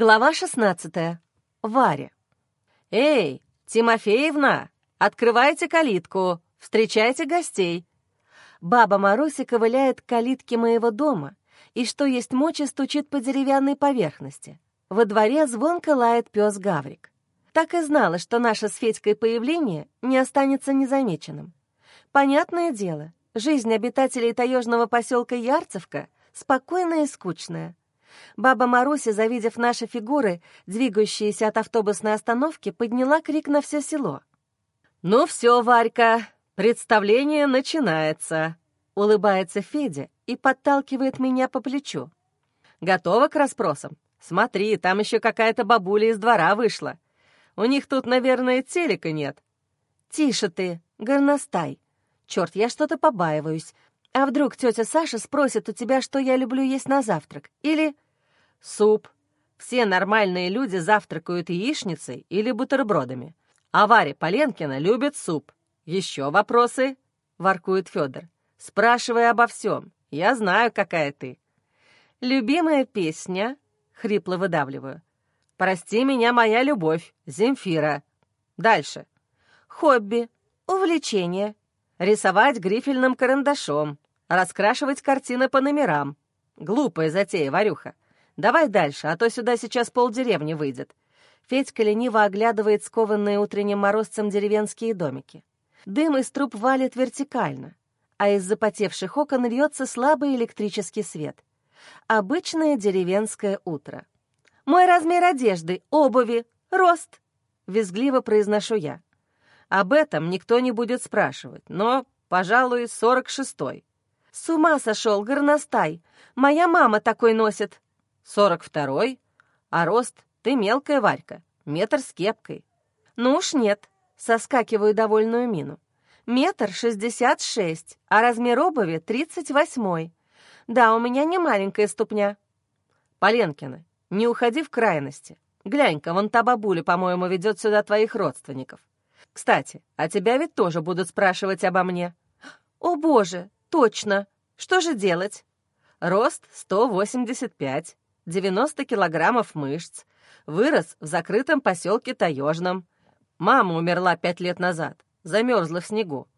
Глава 16. Варя. «Эй, Тимофеевна, открывайте калитку, встречайте гостей!» Баба Маруся ковыляет к калитке моего дома и, что есть мочи, стучит по деревянной поверхности. Во дворе звонко лает пес Гаврик. Так и знала, что наше с Федькой появление не останется незамеченным. Понятное дело, жизнь обитателей таежного поселка Ярцевка спокойная и скучная. Баба Маруся, завидев наши фигуры, двигающиеся от автобусной остановки, подняла крик на все село. «Ну все, Варька, представление начинается!» — улыбается Федя и подталкивает меня по плечу. «Готова к расспросам? Смотри, там еще какая-то бабуля из двора вышла. У них тут, наверное, телека нет». «Тише ты, горностай. Черт, я что-то побаиваюсь. А вдруг тетя Саша спросит у тебя, что я люблю есть на завтрак? Или суп? Все нормальные люди завтракают яичницей или бутербродами. А Варя Поленкина любит суп. Еще вопросы?» — воркует Федор. «Спрашивай обо всем. Я знаю, какая ты». «Любимая песня?» — хрипло выдавливаю. «Прости меня, моя любовь, Земфира». Дальше. «Хобби. Увлечение. Рисовать грифельным карандашом. Раскрашивать картины по номерам. Глупая затея, Варюха. Давай дальше, а то сюда сейчас полдеревни выйдет. Федька лениво оглядывает скованные утренним морозцем деревенские домики. Дым из труб валит вертикально, а из запотевших окон льется слабый электрический свет. Обычное деревенское утро. «Мой размер одежды, обуви, рост!» — визгливо произношу я. Об этом никто не будет спрашивать, но, пожалуй, сорок шестой. С ума сошел, горностай. Моя мама такой носит. Сорок второй. А рост ты мелкая, Варька, метр с кепкой. Ну уж нет, соскакиваю довольную мину. Метр шестьдесят шесть, а размер обуви тридцать восьмой. Да, у меня не маленькая ступня. Поленкина, не уходи в крайности. Глянь-ка, вон та бабуля, по-моему, ведет сюда твоих родственников. Кстати, а тебя ведь тоже будут спрашивать обо мне. О, боже, точно. Что же делать? Рост 185, 90 килограммов мышц. Вырос в закрытом поселке Таежном. Мама умерла пять лет назад, замерзла в снегу.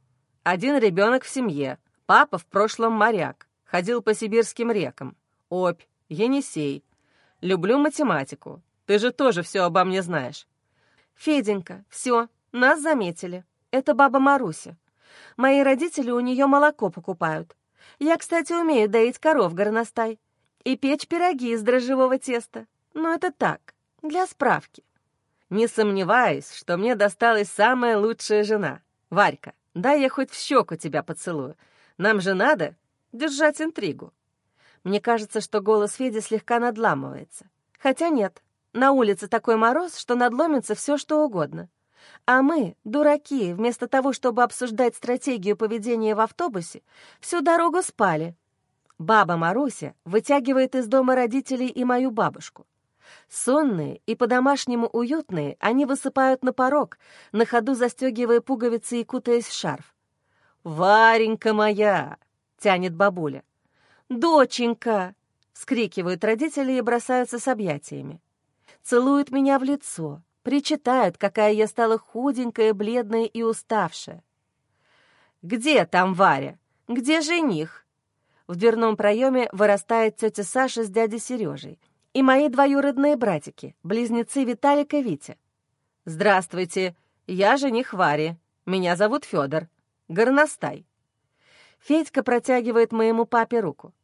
Один ребенок в семье, папа в прошлом моряк, ходил по сибирским рекам. Обь, Енисей. Люблю математику. Ты же тоже все обо мне знаешь. Феденька, все, нас заметили. Это баба Маруся. Мои родители у нее молоко покупают. Я, кстати, умею доить коров горностай и печь пироги из дрожжевого теста. Но это так, для справки. Не сомневаюсь, что мне досталась самая лучшая жена. Варька, дай я хоть в щеку тебя поцелую. Нам же надо держать интригу. Мне кажется, что голос Феди слегка надламывается. Хотя нет, на улице такой мороз, что надломится все, что угодно. А мы, дураки, вместо того, чтобы обсуждать стратегию поведения в автобусе, всю дорогу спали. Баба Маруся вытягивает из дома родителей и мою бабушку. Сонные и по-домашнему уютные, они высыпают на порог, на ходу застегивая пуговицы и кутаясь в шарф. «Варенька моя!» — тянет бабуля. «Доченька!» — вскрикивают родители и бросаются с объятиями. Целуют меня в лицо, Причитают, какая я стала худенькая, бледная и уставшая. «Где там Варя? Где жених?» В дверном проеме вырастает тетя Саша с дядей Сережей и мои двоюродные братики, близнецы Виталик и Витя. «Здравствуйте, я жених Вари. Меня зовут Федор. Горностай». Федька протягивает моему папе руку.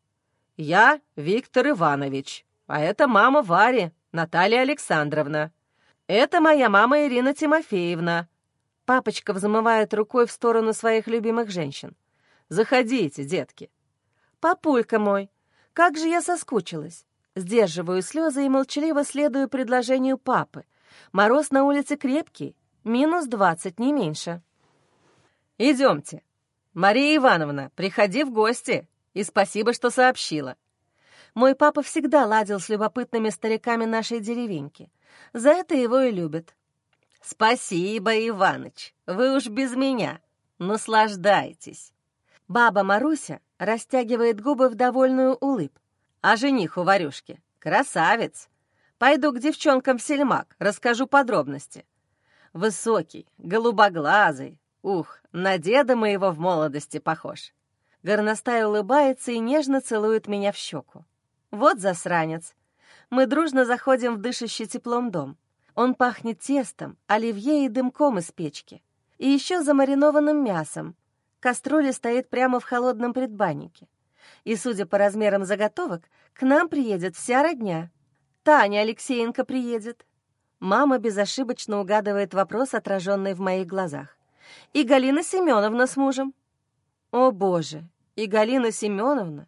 «Я Виктор Иванович, а это мама Вари, Наталья Александровна. «Это моя мама Ирина Тимофеевна». Папочка взмывает рукой в сторону своих любимых женщин. «Заходите, детки». «Папулька мой, как же я соскучилась!» Сдерживаю слезы и молчаливо следую предложению папы. Мороз на улице крепкий, минус двадцать, не меньше. «Идемте. Мария Ивановна, приходи в гости, и спасибо, что сообщила». Мой папа всегда ладил с любопытными стариками нашей деревеньки. За это его и любят. «Спасибо, Иваныч, вы уж без меня. Наслаждайтесь». Баба Маруся растягивает губы в довольную улыбку. А жених у Варюшки — красавец. Пойду к девчонкам в сельмак, расскажу подробности. Высокий, голубоглазый. Ух, на деда моего в молодости похож. Горностай улыбается и нежно целует меня в щеку. Вот засранец. Мы дружно заходим в дышащий теплом дом. Он пахнет тестом, оливье и дымком из печки. И еще замаринованным мясом. Кастрюля стоит прямо в холодном предбаннике. И, судя по размерам заготовок, к нам приедет вся родня. Таня Алексеенко приедет. Мама безошибочно угадывает вопрос, отраженный в моих глазах. И Галина Семеновна с мужем. О, Боже, и Галина Семеновна.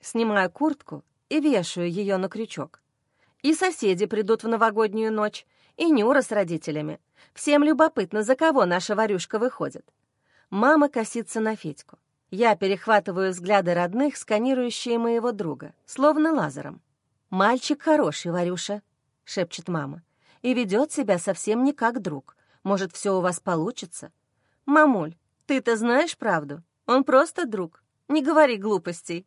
Снимаю куртку и вешаю ее на крючок. И соседи придут в новогоднюю ночь, и Нюра с родителями. Всем любопытно, за кого наша Варюшка выходит. Мама косится на Федьку. Я перехватываю взгляды родных, сканирующие моего друга, словно лазером. «Мальчик хороший, Варюша», — шепчет мама, «и ведет себя совсем не как друг. Может, все у вас получится?» «Мамуль, ты-то знаешь правду? Он просто друг. Не говори глупостей».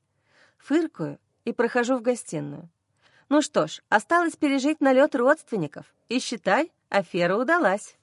Фыркаю и прохожу в гостиную. Ну что ж, осталось пережить налет родственников. И считай, афера удалась.